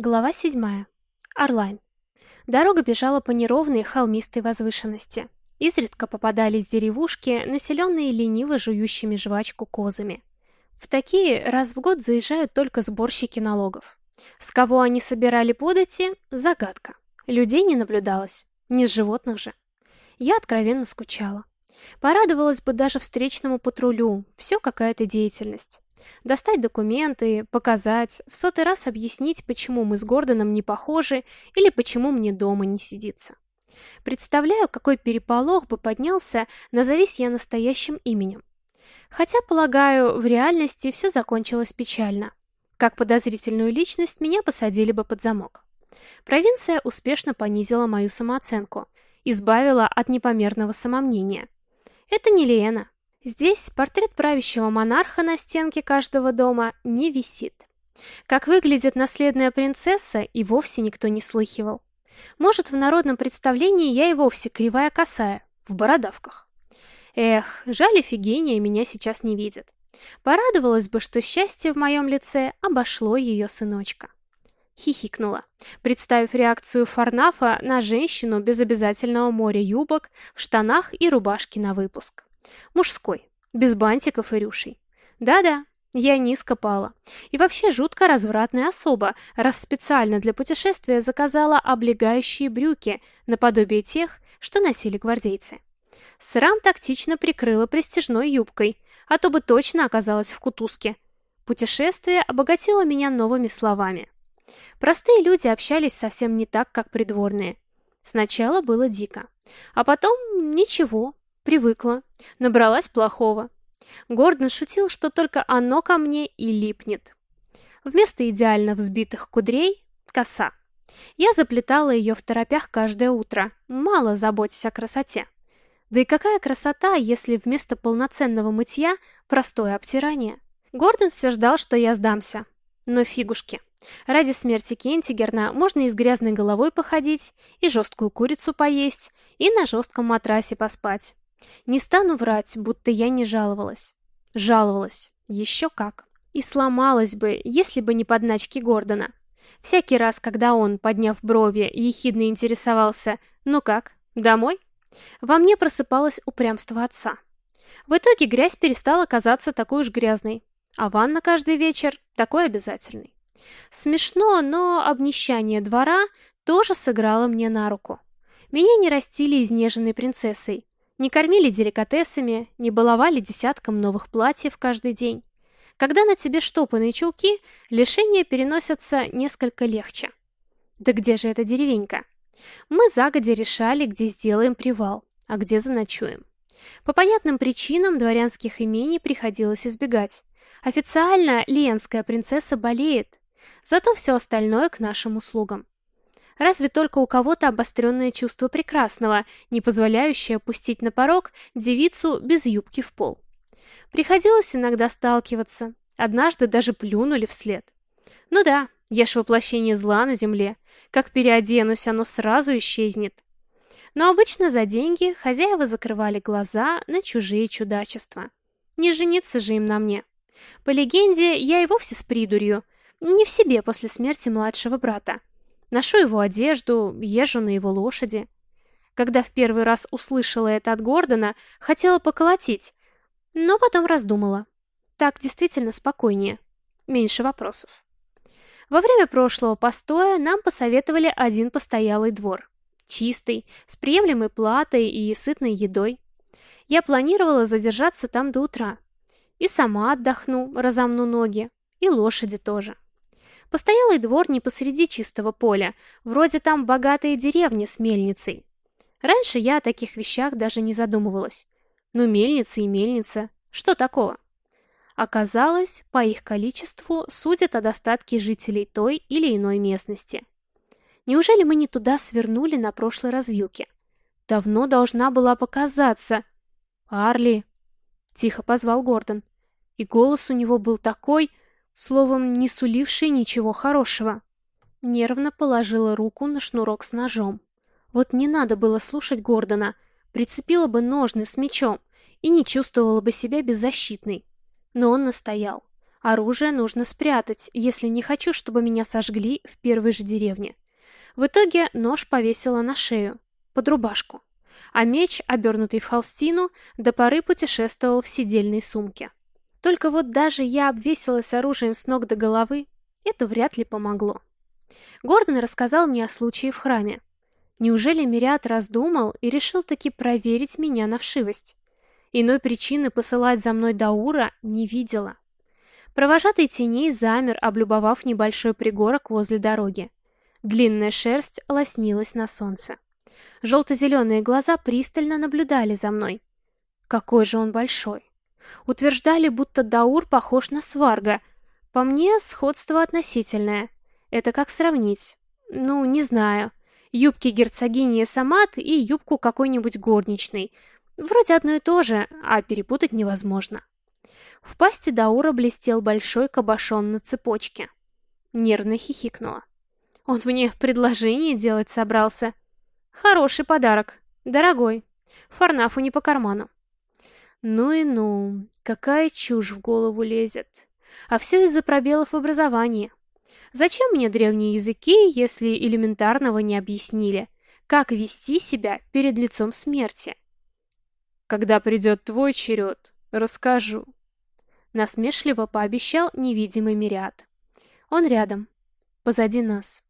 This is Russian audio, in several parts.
Глава 7. Орлайн. Дорога бежала по неровной холмистой возвышенности. Изредка попадались деревушки, населенные лениво жующими жвачку козами. В такие раз в год заезжают только сборщики налогов. С кого они собирали подати – загадка. Людей не наблюдалось, не с животных же. Я откровенно скучала. Порадовалась бы даже встречному патрулю, все какая-то деятельность. Достать документы, показать, в сотый раз объяснить, почему мы с Гордоном не похожи или почему мне дома не сидится. Представляю, какой переполох бы поднялся, назовись я настоящим именем. Хотя, полагаю, в реальности все закончилось печально. Как подозрительную личность меня посадили бы под замок. Провинция успешно понизила мою самооценку, избавила от непомерного самомнения. Это не Лена. Здесь портрет правящего монарха на стенке каждого дома не висит. Как выглядит наследная принцесса, и вовсе никто не слыхивал. Может, в народном представлении я и вовсе кривая косая, в бородавках. Эх, жаль, Эфигения меня сейчас не видит. Порадовалась бы, что счастье в моем лице обошло ее сыночка. Хихикнула, представив реакцию Фарнафа на женщину без обязательного моря юбок, в штанах и рубашке на выпуск. Мужской, без бантиков и рюшей. Да-да, я низко пала. И вообще жутко развратная особа, раз специально для путешествия заказала облегающие брюки, наподобие тех, что носили гвардейцы. Срам тактично прикрыла престижной юбкой, а то бы точно оказалась в кутузке. Путешествие обогатило меня новыми словами. Простые люди общались совсем не так, как придворные. Сначала было дико, а потом ничего, Привыкла. Набралась плохого. Гордон шутил, что только оно ко мне и липнет. Вместо идеально взбитых кудрей – коса. Я заплетала ее в торопях каждое утро, мало заботясь о красоте. Да и какая красота, если вместо полноценного мытья – простое обтирание? Гордон все ждал, что я сдамся. Но фигушки. Ради смерти Кентигерна можно и с грязной головой походить, и жесткую курицу поесть, и на жестком матрасе поспать. Не стану врать, будто я не жаловалась. Жаловалась. Еще как. И сломалась бы, если бы не подначки Гордона. Всякий раз, когда он, подняв брови, ехидно интересовался «Ну как, домой?», во мне просыпалось упрямство отца. В итоге грязь перестала казаться такой уж грязной, а ванна каждый вечер такой обязательной. Смешно, но обнищание двора тоже сыграло мне на руку. Меня не растили изнеженной принцессой, не кормили деликатесами, не баловали десятком новых платьев каждый день. Когда на тебе штопанные чулки, лишения переносятся несколько легче. Да где же эта деревенька? Мы загодя решали, где сделаем привал, а где заночуем. По понятным причинам дворянских имений приходилось избегать. Официально ленская принцесса болеет, зато все остальное к нашим услугам. Разве только у кого-то обостренное чувство прекрасного, не позволяющее опустить на порог девицу без юбки в пол. Приходилось иногда сталкиваться. Однажды даже плюнули вслед. Ну да, я ж воплощение зла на земле. Как переоденусь, оно сразу исчезнет. Но обычно за деньги хозяева закрывали глаза на чужие чудачества. Не жениться же им на мне. По легенде, я и вовсе с придурью. Не в себе после смерти младшего брата. Ношу его одежду, езжу на его лошади. Когда в первый раз услышала это от Гордона, хотела поколотить, но потом раздумала. Так действительно спокойнее. Меньше вопросов. Во время прошлого постоя нам посоветовали один постоялый двор. Чистый, с приемлемой платой и сытной едой. Я планировала задержаться там до утра. И сама отдохну, разомну ноги, и лошади тоже. Постоялый двор не посреди чистого поля, вроде там богатые деревни с мельницей. Раньше я о таких вещах даже не задумывалась. Ну, мельница и мельница, что такого? Оказалось, по их количеству судят о достатке жителей той или иной местности. Неужели мы не туда свернули на прошлой развилке? Давно должна была показаться. «Арли!» — тихо позвал Гордон. И голос у него был такой, словом, не суливший ничего хорошего. Нервно положила руку на шнурок с ножом. Вот не надо было слушать Гордона, прицепила бы ножны с мечом и не чувствовала бы себя беззащитной. Но он настоял. Оружие нужно спрятать, если не хочу, чтобы меня сожгли в первой же деревне. В итоге нож повесила на шею, под рубашку, а меч, обернутый в холстину, до поры путешествовал в сидельной сумке. Только вот даже я обвесилась оружием с ног до головы, это вряд ли помогло. Гордон рассказал мне о случае в храме. Неужели Мириад раздумал и решил таки проверить меня на вшивость? Иной причины посылать за мной Даура не видела. Провожатый теней замер, облюбовав небольшой пригорок возле дороги. Длинная шерсть лоснилась на солнце. Желто-зеленые глаза пристально наблюдали за мной. Какой же он большой. Утверждали, будто Даур похож на сварга. По мне, сходство относительное. Это как сравнить? Ну, не знаю. Юбки герцогини Самат и юбку какой-нибудь горничной. Вроде одно и то же, а перепутать невозможно. В пасти Даура блестел большой кабошон на цепочке. Нервно хихикнула. Он мне предложение делать собрался. Хороший подарок. Дорогой. Фарнафу не по карману. Ну и ну, какая чушь в голову лезет. А все из-за пробелов в образовании. Зачем мне древние языки, если элементарного не объяснили? Как вести себя перед лицом смерти? Когда придет твой черед, расскажу. Насмешливо пообещал невидимый мириад. Он рядом, позади нас.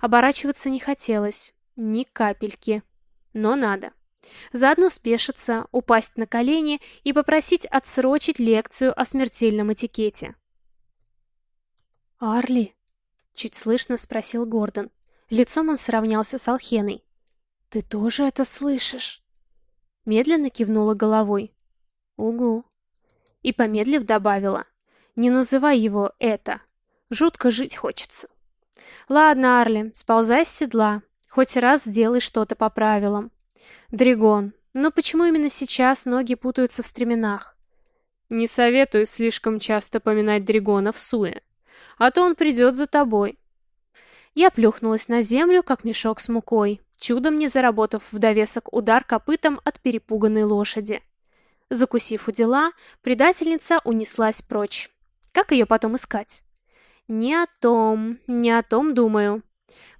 Оборачиваться не хотелось, ни капельки. Но надо. Заодно спешиться, упасть на колени и попросить отсрочить лекцию о смертельном этикете. «Арли?» — чуть слышно спросил Гордон. Лицом он сравнялся с Алхеной. «Ты тоже это слышишь?» Медленно кивнула головой. «Угу». И помедлив добавила. «Не называй его это. Жутко жить хочется». «Ладно, Арли, сползай с седла. Хоть раз сделай что-то по правилам. Дригон, но почему именно сейчас ноги путаются в стременах? Не советую слишком часто поминать Дригона в суе, а то он придет за тобой. Я плюхнулась на землю, как мешок с мукой, чудом не заработав в довесок удар копытом от перепуганной лошади. Закусив у дела, предательница унеслась прочь. Как ее потом искать? Не о том, не о том думаю.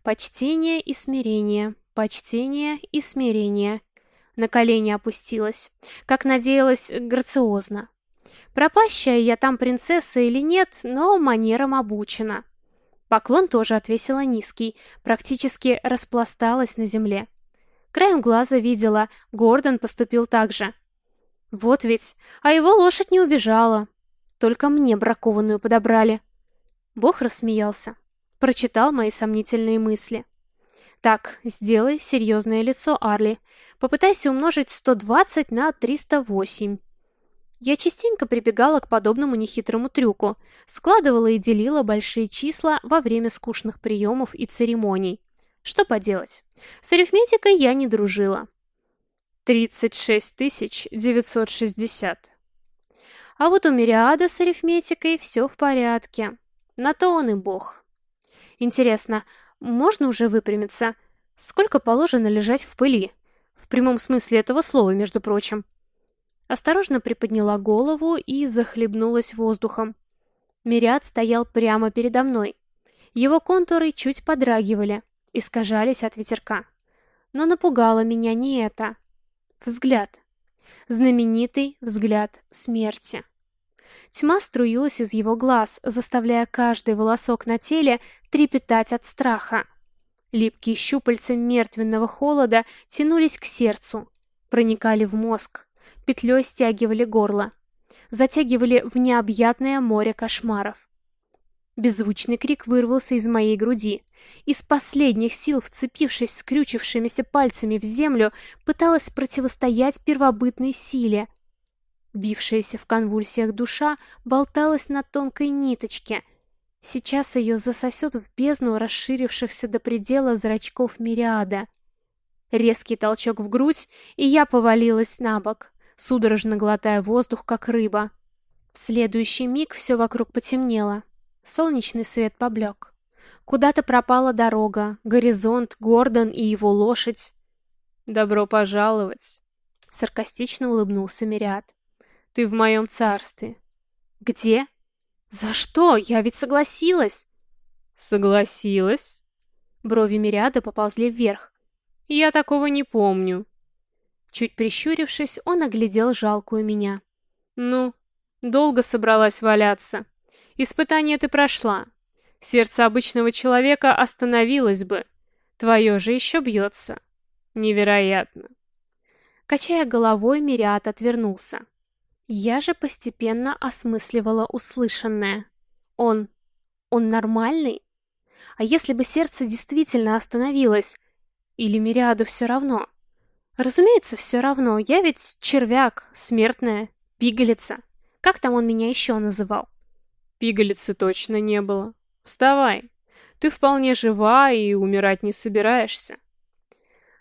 Почтение и смирение, почтение и смирение. На колени опустилась, как надеялась, грациозно. Пропащая я там принцесса или нет, но манерам обучена. Поклон тоже отвесила низкий, практически распласталась на земле. Краем глаза видела, Гордон поступил так же. Вот ведь, а его лошадь не убежала. Только мне бракованную подобрали. Бог рассмеялся. Прочитал мои сомнительные мысли. Так, сделай серьезное лицо, Арли. Попытайся умножить 120 на 308. Я частенько прибегала к подобному нехитрому трюку, складывала и делила большие числа во время скучных приемов и церемоний. Что поделать? С арифметикой я не дружила. 36 960. А вот у Мириада с арифметикой все в порядке. На то он и бог. Интересно, можно уже выпрямиться? Сколько положено лежать в пыли? В прямом смысле этого слова, между прочим. Осторожно приподняла голову и захлебнулась воздухом. Мириад стоял прямо передо мной. Его контуры чуть подрагивали, искажались от ветерка. Но напугало меня не это. Взгляд. Знаменитый взгляд смерти. Тьма струилась из его глаз, заставляя каждый волосок на теле трепетать от страха. Липкие щупальца мертвенного холода тянулись к сердцу, проникали в мозг, петлей стягивали горло, затягивали в необъятное море кошмаров. Беззвучный крик вырвался из моей груди. Из последних сил, вцепившись скрючившимися пальцами в землю, пыталась противостоять первобытной силе — Бившаяся в конвульсиях душа болталась на тонкой ниточке. Сейчас ее засосет в бездну расширившихся до предела зрачков мириада. Резкий толчок в грудь, и я повалилась на бок, судорожно глотая воздух, как рыба. В следующий миг все вокруг потемнело. Солнечный свет поблек. Куда-то пропала дорога, горизонт, Гордон и его лошадь. «Добро пожаловать!» Саркастично улыбнулся Мириад. Ты в моем царстве. Где? «За что? Я ведь согласилась!» «Согласилась?» Брови Мириада поползли вверх. «Я такого не помню». Чуть прищурившись, он оглядел жалкую меня. «Ну, долго собралась валяться. Испытание ты прошла. Сердце обычного человека остановилось бы. Твое же еще бьется. Невероятно». Качая головой, Мириад отвернулся. Я же постепенно осмысливала услышанное. Он... он нормальный? А если бы сердце действительно остановилось? Или Мириаду все равно? Разумеется, все равно. Я ведь червяк, смертная, пигалица. Как там он меня еще называл? Пигалицы точно не было. Вставай. Ты вполне жива и умирать не собираешься.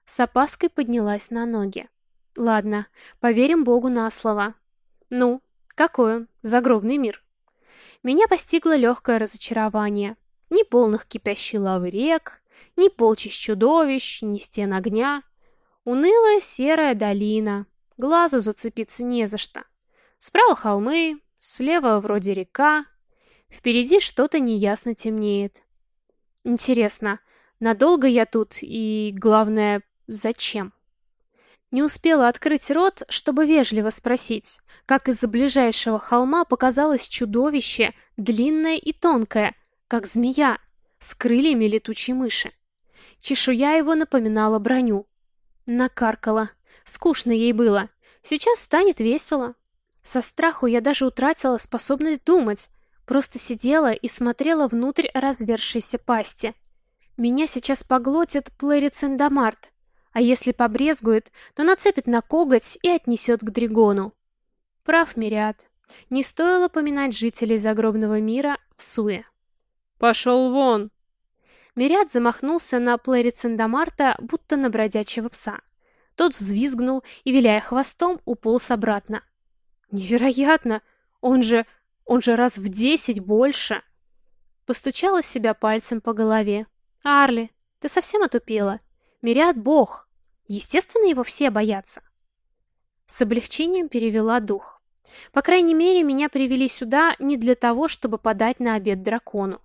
С опаской поднялась на ноги. Ладно, поверим Богу на слово. Ну, какой он, загробный мир? Меня постигло легкое разочарование. Ни полных кипящей лавы рек, ни полчищ чудовищ, ни стен огня. Унылая серая долина. Глазу зацепиться не за что. Справа холмы, слева вроде река. Впереди что-то неясно темнеет. Интересно, надолго я тут и, главное, зачем? Не успела открыть рот, чтобы вежливо спросить, как из-за ближайшего холма показалось чудовище, длинное и тонкое, как змея, с крыльями летучей мыши. Чешуя его напоминала броню. Накаркала. Скучно ей было. Сейчас станет весело. Со страху я даже утратила способность думать, просто сидела и смотрела внутрь развершейся пасти. Меня сейчас поглотит Плэрицендамарт, а если побрезгует, то нацепит на коготь и отнесет к Дригону. Прав Мириад. Не стоило поминать жителей загробного мира в суе. «Пошел вон!» Мириад замахнулся на Плэрицендамарта, будто на бродячего пса. Тот взвизгнул и, виляя хвостом, уполз обратно. «Невероятно! Он же... он же раз в десять больше!» Постучала себя пальцем по голове. «Арли, ты совсем отупела? Мириад бог. Естественно, его все боятся. С облегчением перевела дух. По крайней мере, меня привели сюда не для того, чтобы подать на обед дракону.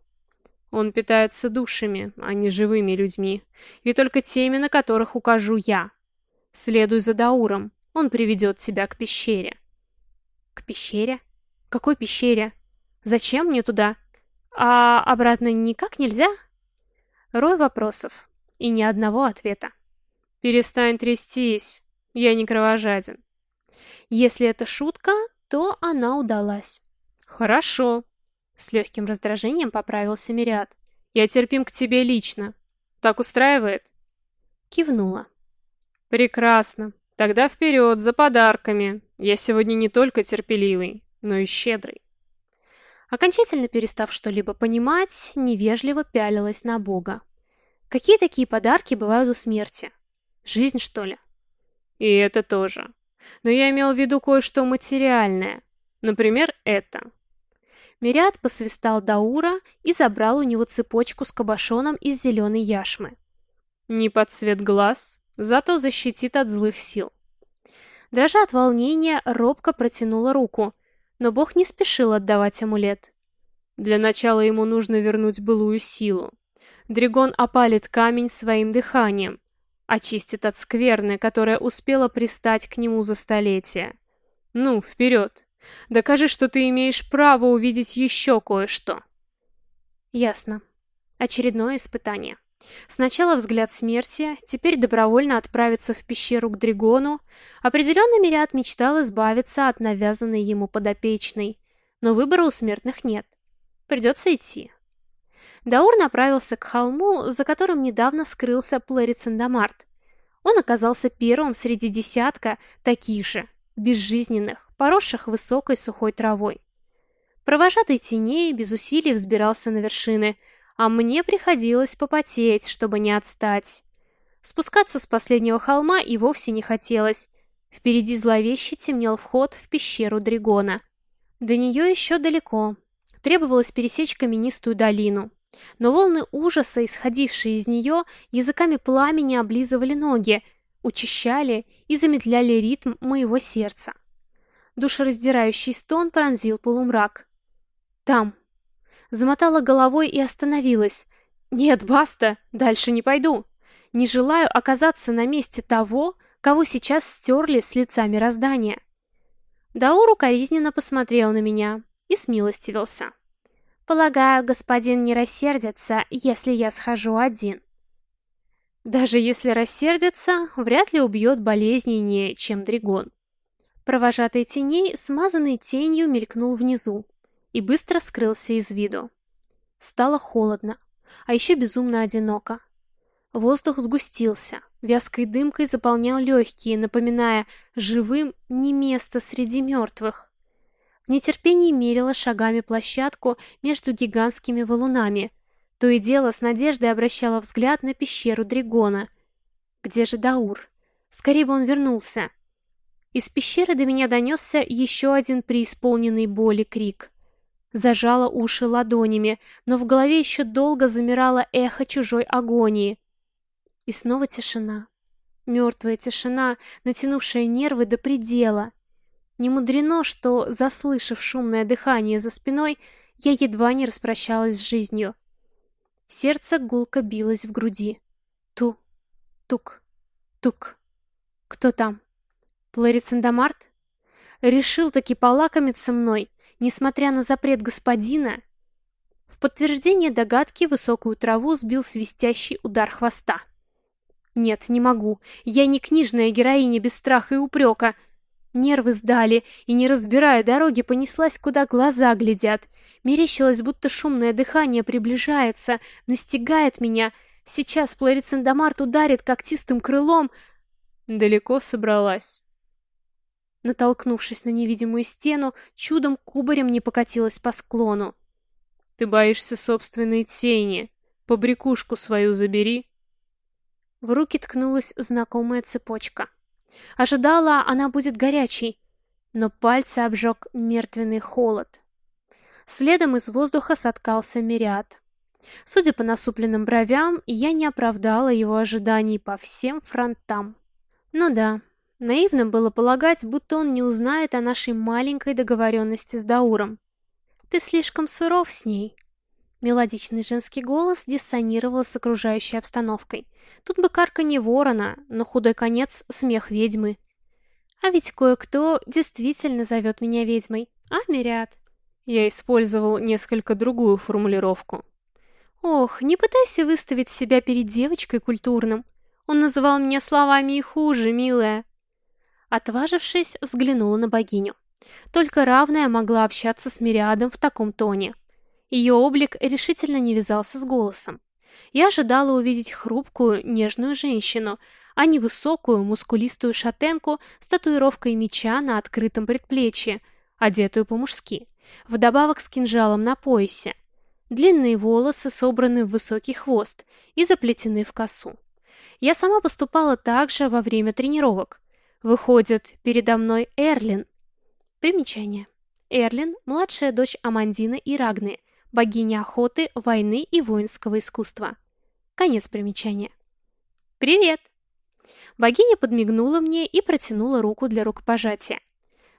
Он питается душами, а не живыми людьми, и только теми, на которых укажу я. Следуй за Дауром, он приведет тебя к пещере. К пещере? Какой пещере? Зачем мне туда? А обратно никак нельзя? Рой вопросов, и ни одного ответа. «Перестань трястись, я не кровожаден». Если это шутка, то она удалась. «Хорошо», — с легким раздражением поправился Мириад. «Я терпим к тебе лично. Так устраивает?» Кивнула. «Прекрасно. Тогда вперед, за подарками. Я сегодня не только терпеливый, но и щедрый». Окончательно перестав что-либо понимать, невежливо пялилась на Бога. Какие такие подарки бывают у смерти? Жизнь, что ли? И это тоже. Но я имел в виду кое-что материальное. Например, это. Мириад посвистал Даура и забрал у него цепочку с кабошоном из зеленой яшмы. Не под цвет глаз, зато защитит от злых сил. Дрожа от волнения, робко протянула руку, но бог не спешил отдавать амулет. Для начала ему нужно вернуть былую силу. Дригон опалит камень своим дыханием, очистит от скверны, которая успела пристать к нему за столетия. Ну, вперед! Докажи, что ты имеешь право увидеть еще кое-что. Ясно. Очередное испытание. Сначала взгляд смерти, теперь добровольно отправиться в пещеру к Дригону. Определенно Мириад мечтал избавиться от навязанной ему подопечной, но выбора у смертных нет. Придется идти. Даур направился к холму, за которым недавно скрылся Плэрицендамарт. Он оказался первым среди десятка таких же, безжизненных, поросших высокой сухой травой. Провожатый теней без усилий взбирался на вершины, а мне приходилось попотеть, чтобы не отстать. Спускаться с последнего холма и вовсе не хотелось. Впереди зловеще темнел вход в пещеру Дригона. До нее еще далеко. Требовалось пересечь каменистую долину. Но волны ужаса, исходившие из нее, языками пламени облизывали ноги, учащали и замедляли ритм моего сердца. Душераздирающий стон пронзил полумрак. Там. Замотала головой и остановилась. Нет, баста, дальше не пойду. Не желаю оказаться на месте того, кого сейчас стерли с лица мироздания. Дауру укоризненно посмотрел на меня и смилостивился. Полагаю, господин не рассердится, если я схожу один. Даже если рассердится, вряд ли убьет болезненнее, чем Дригон. Провожатый теней, смазанный тенью, мелькнул внизу и быстро скрылся из виду. Стало холодно, а еще безумно одиноко. Воздух сгустился, вязкой дымкой заполнял легкие, напоминая живым не место среди мертвых. В нетерпении мерила шагами площадку между гигантскими валунами. То и дело с надеждой обращала взгляд на пещеру Дригона. Где же Даур? Скорее бы он вернулся. Из пещеры до меня донесся еще один преисполненный боли крик. Зажала уши ладонями, но в голове еще долго замирало эхо чужой агонии. И снова тишина. Мертвая тишина, натянувшая нервы до предела. Не мудрено, что, заслышав шумное дыхание за спиной, я едва не распрощалась с жизнью. Сердце гулко билось в груди. Ту, тук, тук. Кто там? Пларицендамарт? Решил таки полакомиться мной, несмотря на запрет господина? В подтверждение догадки высокую траву сбил свистящий удар хвоста. Нет, не могу. Я не книжная героиня без страха и упрека. Нервы сдали, и, не разбирая дороги, понеслась, куда глаза глядят. Мерещилось, будто шумное дыхание приближается, настигает меня. Сейчас Пларицендамарт ударит когтистым крылом. Далеко собралась. Натолкнувшись на невидимую стену, чудом кубарем не покатилась по склону. Ты боишься собственной тени. Побрякушку свою забери. В руки ткнулась знакомая цепочка. Ожидала, она будет горячей, но пальцы обжег мертвенный холод. Следом из воздуха соткался мириад. Судя по насупленным бровям, я не оправдала его ожиданий по всем фронтам. Ну да, наивно было полагать, будто он не узнает о нашей маленькой договоренности с Дауром. Ты слишком суров с ней. Мелодичный женский голос диссонировал с окружающей обстановкой. Тут бы карка не ворона, но худой конец — смех ведьмы. А ведь кое-кто действительно зовет меня ведьмой, а, Мириад? Я использовал несколько другую формулировку. Ох, не пытайся выставить себя перед девочкой культурным. Он называл меня словами и хуже, милая. Отважившись, взглянула на богиню. Только равная могла общаться с Мириадом в таком тоне. Ее облик решительно не вязался с голосом. Я ожидала увидеть хрупкую, нежную женщину, а не высокую, мускулистую шатенку с татуировкой меча на открытом предплечье, одетую по-мужски, вдобавок с кинжалом на поясе. Длинные волосы собраны в высокий хвост и заплетены в косу. Я сама поступала так же во время тренировок. Выходит, передо мной Эрлин. Примечание. Эрлин – младшая дочь Амандины и Рагны, богиня охоты, войны и воинского искусства. Конец примечания. «Привет!» Богиня подмигнула мне и протянула руку для рукопожатия.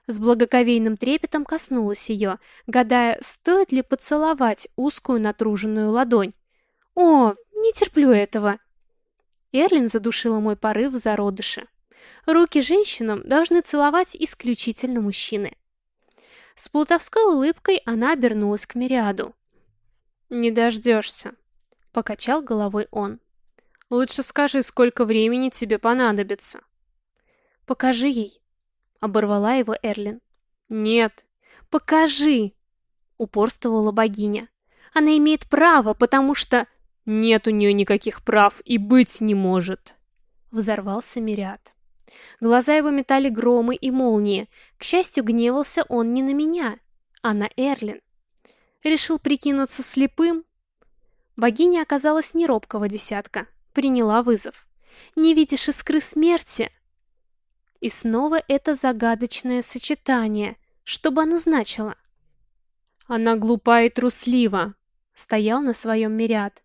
С благоговейным трепетом коснулась ее, гадая, стоит ли поцеловать узкую натруженную ладонь. «О, не терплю этого!» Эрлин задушила мой порыв в зародыше. Руки женщинам должны целовать исключительно мужчины. С плутовской улыбкой она обернулась к Мириаду. «Не дождешься», — покачал головой он. «Лучше скажи, сколько времени тебе понадобится». «Покажи ей», — оборвала его Эрлин. «Нет». «Покажи», — упорствовала богиня. «Она имеет право, потому что...» «Нет у нее никаких прав и быть не может», — взорвался Мириад. Глаза его метали громы и молнии. К счастью, гневался он не на меня, а на Эрлин. Решил прикинуться слепым? Богиня оказалась не робкого десятка. Приняла вызов. «Не видишь искры смерти?» И снова это загадочное сочетание. Что бы оно значило? «Она глупа и труслива», — стоял на своем мириад.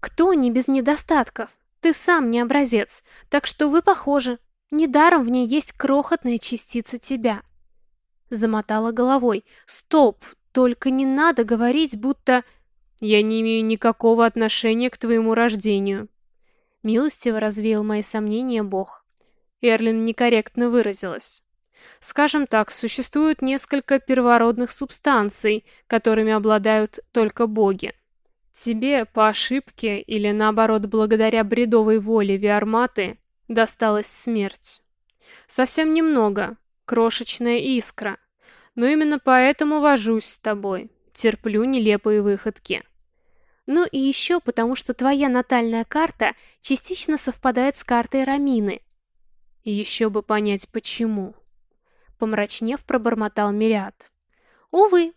«Кто не без недостатков? Ты сам не образец, так что вы похожи. Недаром в ней есть крохотная частица тебя». Замотала головой. «Стоп! Только не надо говорить, будто... Я не имею никакого отношения к твоему рождению. Милостиво развеял мои сомнения Бог. Эрлин некорректно выразилась. Скажем так, существует несколько первородных субстанций, которыми обладают только боги. Тебе по ошибке или наоборот благодаря бредовой воле Виарматы досталась смерть. Совсем немного, крошечная искра. Но именно поэтому вожусь с тобой, терплю нелепые выходки. Ну и еще потому, что твоя натальная карта частично совпадает с картой Рамины. Еще бы понять, почему. Помрачнев, пробормотал Мириад. Увы,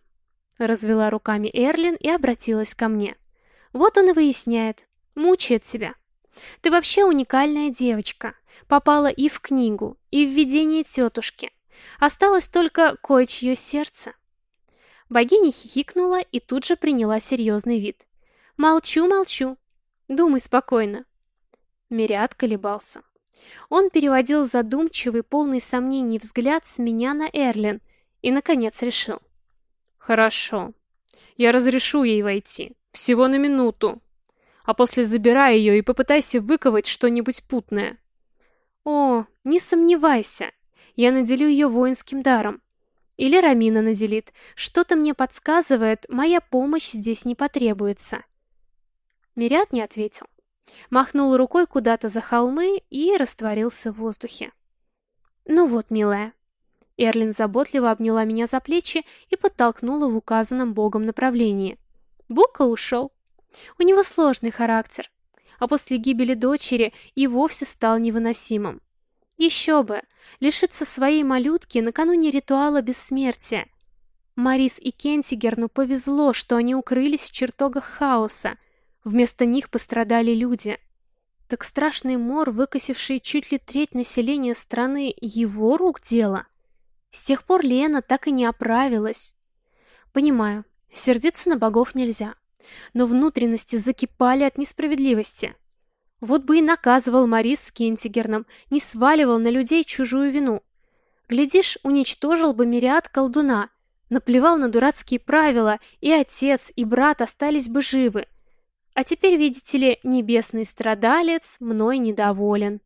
развела руками Эрлин и обратилась ко мне. Вот он и выясняет, мучает себя. Ты вообще уникальная девочка. Попала и в книгу, и в видение тетушки. Осталось только кое-чье сердце. Богиня хихикнула и тут же приняла серьезный вид. «Молчу, молчу. Думай спокойно». Мириад колебался. Он переводил задумчивый, полный сомнений взгляд с меня на Эрлин и, наконец, решил. «Хорошо. Я разрешу ей войти. Всего на минуту. А после забирай ее и попытайся выковать что-нибудь путное». «О, не сомневайся. Я наделю ее воинским даром. Или Рамина наделит. Что-то мне подсказывает, моя помощь здесь не потребуется». Мирят не ответил. Махнул рукой куда-то за холмы и растворился в воздухе. «Ну вот, милая». Эрлин заботливо обняла меня за плечи и подтолкнула в указанном богом направлении. Бука ушел. У него сложный характер, а после гибели дочери и вовсе стал невыносимым. Еще бы, лишиться своей малютки накануне ритуала бессмертия. Марис и Кентигерну повезло, что они укрылись в чертогах хаоса, Вместо них пострадали люди. Так страшный мор, выкосивший чуть ли треть населения страны, его рук дело? С тех пор Лена так и не оправилась. Понимаю, сердиться на богов нельзя. Но внутренности закипали от несправедливости. Вот бы и наказывал Марис с Кентигерном, не сваливал на людей чужую вину. Глядишь, уничтожил бы мириад колдуна, наплевал на дурацкие правила, и отец, и брат остались бы живы. А теперь, видите ли, небесный страдалец мной недоволен.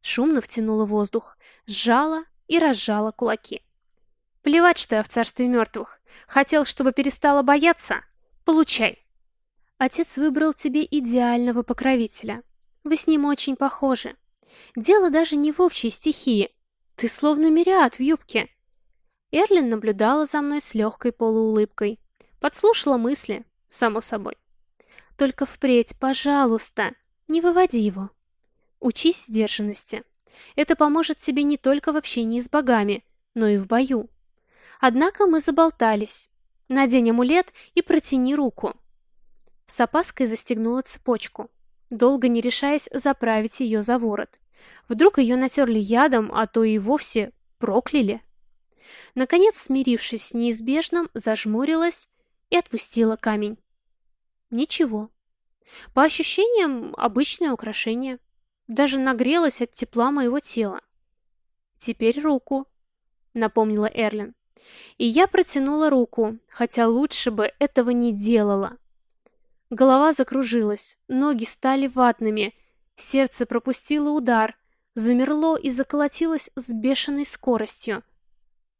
Шумно втянула воздух, сжала и разжала кулаки. Плевать, что я в царстве мертвых. Хотел, чтобы перестала бояться? Получай. Отец выбрал тебе идеального покровителя. Вы с ним очень похожи. Дело даже не в общей стихии. Ты словно мириад в юбке. Эрлин наблюдала за мной с легкой полуулыбкой. Подслушала мысли, само собой. Только впредь, пожалуйста, не выводи его. Учись сдержанности. Это поможет тебе не только в общении с богами, но и в бою. Однако мы заболтались. Надень амулет и протяни руку. С опаской застегнула цепочку, долго не решаясь заправить ее за ворот. Вдруг ее натерли ядом, а то и вовсе прокляли. Наконец, смирившись с неизбежным, зажмурилась и отпустила камень. Ничего. По ощущениям, обычное украшение. Даже нагрелось от тепла моего тела. Теперь руку, напомнила Эрлин. И я протянула руку, хотя лучше бы этого не делала. Голова закружилась, ноги стали ватными, сердце пропустило удар, замерло и заколотилось с бешеной скоростью.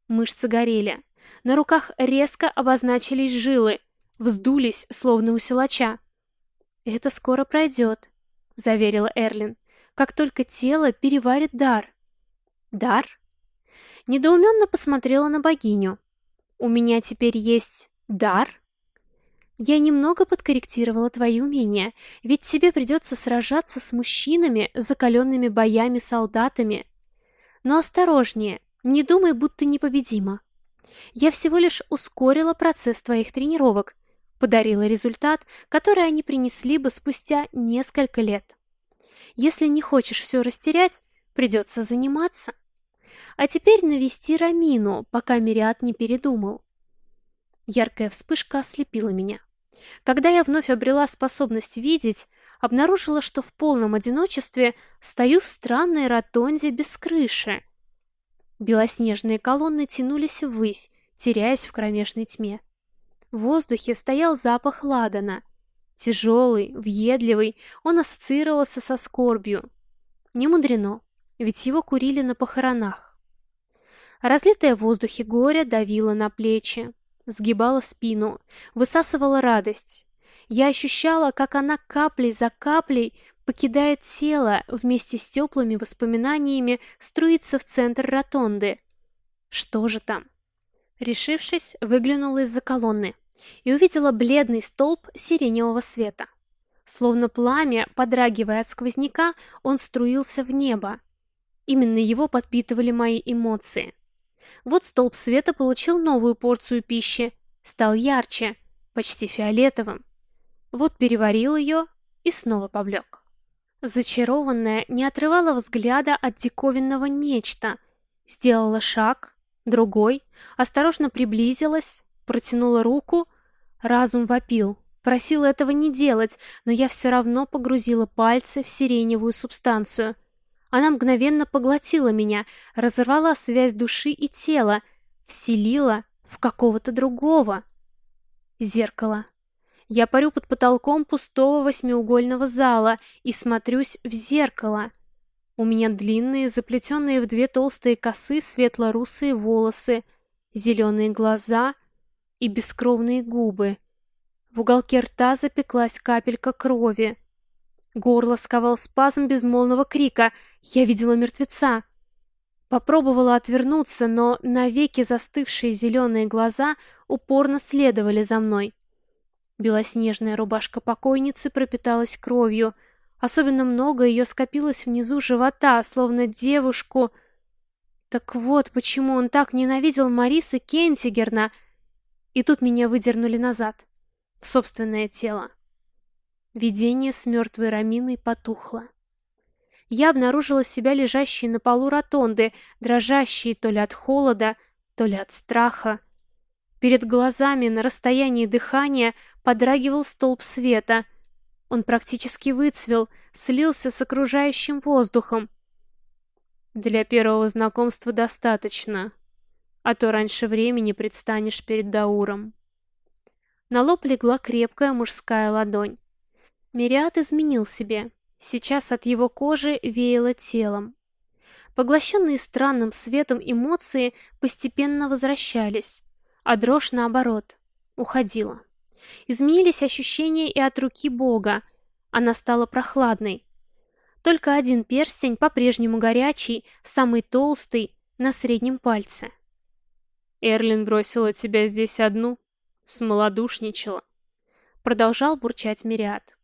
Мышцы горели, на руках резко обозначились жилы, вздулись, словно у силача. «Это скоро пройдет», — заверила Эрлин, «как только тело переварит дар». «Дар?» Недоуменно посмотрела на богиню. «У меня теперь есть дар?» «Я немного подкорректировала твои умения, ведь тебе придется сражаться с мужчинами, закаленными боями солдатами. Но осторожнее, не думай, будто непобедима. Я всего лишь ускорила процесс твоих тренировок, подарила результат, который они принесли бы спустя несколько лет. Если не хочешь все растерять, придется заниматься. А теперь навести Рамину, пока Мириад не передумал. Яркая вспышка ослепила меня. Когда я вновь обрела способность видеть, обнаружила, что в полном одиночестве стою в странной ротонде без крыши. Белоснежные колонны тянулись ввысь, теряясь в кромешной тьме. В воздухе стоял запах ладана. Тяжелый, въедливый, он ассоциировался со скорбью. Не мудрено, ведь его курили на похоронах. Разлитое в воздухе горе давило на плечи, сгибало спину, высасывало радость. Я ощущала, как она каплей за каплей покидает тело, вместе с теплыми воспоминаниями струится в центр ротонды. Что же там? Решившись, выглянула из-за колонны и увидела бледный столб сиреневого света. Словно пламя, подрагивая от сквозняка, он струился в небо. Именно его подпитывали мои эмоции. Вот столб света получил новую порцию пищи, стал ярче, почти фиолетовым. Вот переварил ее и снова поблек. Зачарованная не отрывала взгляда от диковинного нечто. Сделала шаг, другой, осторожно приблизилась, протянула руку. Разум вопил, просил этого не делать, но я все равно погрузила пальцы в сиреневую субстанцию. Она мгновенно поглотила меня, разорвала связь души и тела, вселила в какого-то другого. Зеркало. Я парю под потолком пустого восьмиугольного зала и смотрюсь в зеркало. У меня длинные, заплетенные в две толстые косы светло-русые волосы, зеленые глаза и бескровные губы. В уголке рта запеклась капелька крови. Горло сковал спазм безмолвного крика. Я видела мертвеца. Попробовала отвернуться, но навеки застывшие зеленые глаза упорно следовали за мной. Белоснежная рубашка покойницы пропиталась кровью. Особенно много ее скопилось внизу живота, словно девушку... Так вот, почему он так ненавидел Марисы Кентигерна. И тут меня выдернули назад, в собственное тело. Видение с мертвой Раминой потухло. Я обнаружила себя лежащей на полу ротонды, дрожащей то ли от холода, то ли от страха. Перед глазами на расстоянии дыхания подрагивал столб света. Он практически выцвел, слился с окружающим воздухом. Для первого знакомства достаточно, а то раньше времени предстанешь перед Дауром. На лоб легла крепкая мужская ладонь. Мириад изменил себе. Сейчас от его кожи веяло телом. Поглощенные странным светом эмоции постепенно возвращались а дрожь, наоборот, уходила. Изменились ощущения и от руки Бога. Она стала прохладной. Только один перстень, по-прежнему горячий, самый толстый, на среднем пальце. Эрлин бросила тебя здесь одну, смолодушничала. Продолжал бурчать Мириад.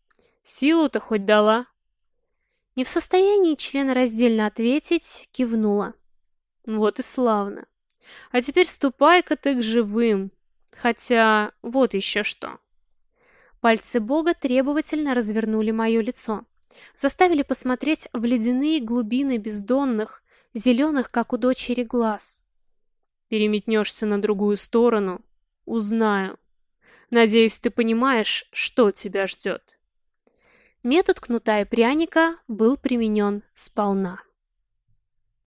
Силу-то хоть дала? Не в состоянии члена раздельно ответить, кивнула. Вот и славно. А теперь ступай-ка ты к живым. Хотя, вот еще что. Пальцы Бога требовательно развернули мое лицо. Заставили посмотреть в ледяные глубины бездонных, зеленых, как у дочери, глаз. Переметнешься на другую сторону. Узнаю. Надеюсь, ты понимаешь, что тебя ждет. Метод кнута и пряника был применен сполна.